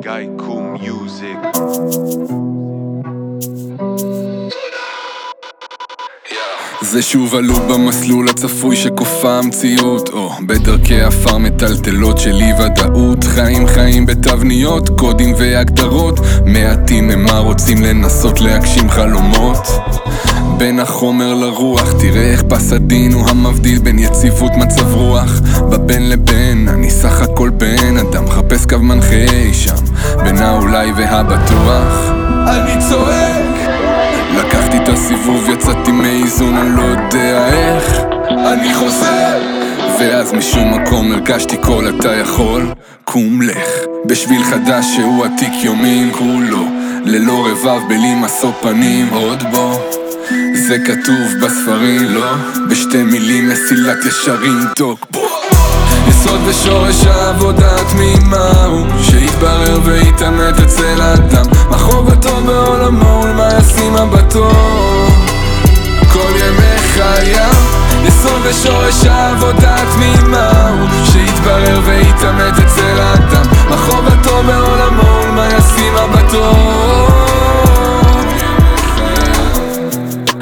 Gaiku Music. זה שוב עלו במסלול הצפוי שכופה המציאות. או בדרכי עפר מטלטלות של אי ודאות חיים חיים בתבניות, קודים והגדרות. מעטים הם מה רוצים לנסות להגשים חלומות. בין החומר לרוח, תראה איך בסדין הוא המבדיל בין יציבות מצב רוח. בבין לבין, אני סך הכל בן אדם, מחפש קו מנחה אי שם בין האולי והבטוח. אני צועק. לקחתי את הסיבוב, יצאתי מאיזון, אני לא יודע איך. אני חוזר. ואז משום מקום הרגשתי קול אתה יכול. קום לך. בשביל חדש שהוא עתיק יומין כולו. ללא רבב בלי משוא פנים. עוד בו זה כתוב בספרים, לא? בשתי מילים מסילת ישרים דוק. בוא יסוד ושורש העבודה התמימה הוא שיתברר ויתעמת אצל האדם. מה חובתו בעולמו ולמה ישים מבטו כל ימי חייו יסוד ושורש העבודה התמימה הוא שיתברר ויתעמת אצל האדם. מה חובתו בעולמו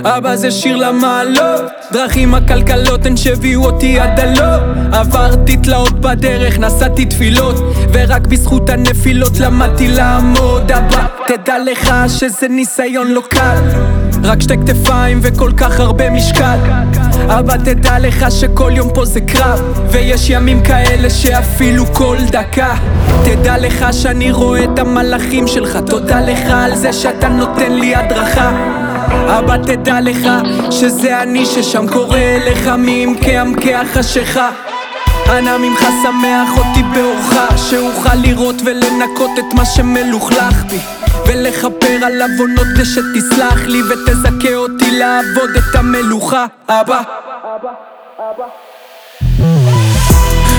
אבא זה שיר למעלות. דרכים עקלקלות הן שהביאו אותי עד הלא עברתי תלאות בדרך, נשאתי תפילות. ורק בזכות הנפילות למדתי לעמוד. אבא, תדע לך שזה ניסיון לא קל. רק שתי כתפיים וכל כך הרבה משקל. אבא תדע לך שכל יום פה זה קרב. ויש ימים כאלה שאפילו כל דקה. תדע לך שאני רואה את המלאכים שלך. תודה לך על זה שאתה נותן לי הדרכה אבא תדע לך שזה אני ששם. קורא לך מעמקי עמקי החשיכה אנא ממך שמח אותי באורך שאוכל לראות ולנקות את מה שמלוכלך בי. ולכפר על עוונות כדי שתסלח לי ותזכה אותי לעבוד את המלוכה. אבא.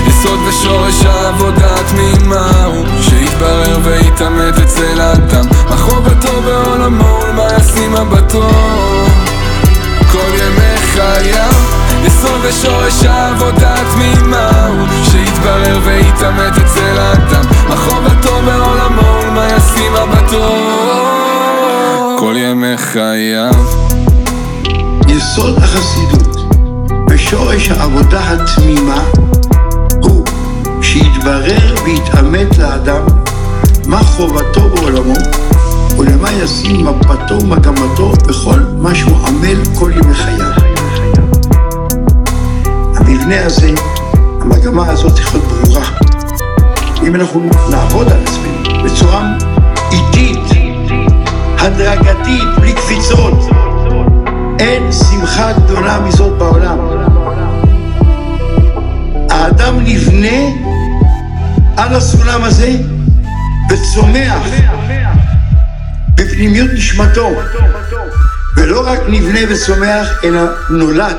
יסוד ושורש העבודה התמימה הוא שיתברר ויתעמת אצל האדם. מה חובתו ישים מבטו כל ימי חייו יסוד ושורש העבודה התמימה הוא שיתברר ויתעמת אצל האדם. מה חובתו בעולמו ולמה ישים מבטו כל ימי חייו יסוד החסידות ושורש העבודה התמימה הוא שיתברר ויתעמת לאדם מה חובתו בעולמו ולמה ישים מפתו ומגמתו בכל מה שהוא עמל כל ימי חייו. המבנה הזה, המגמה הזאת צריכה להיות ברורה. אם אנחנו נעבוד על עצמנו בצורה איטית, הדרגתית, בלי קפיצות, אין שמחה גדולה מזאת בעולם. האדם נבנה על הסולם הזה וצומח בפנימיות נשמתו. ולא רק נבנה וצומח אלא נולד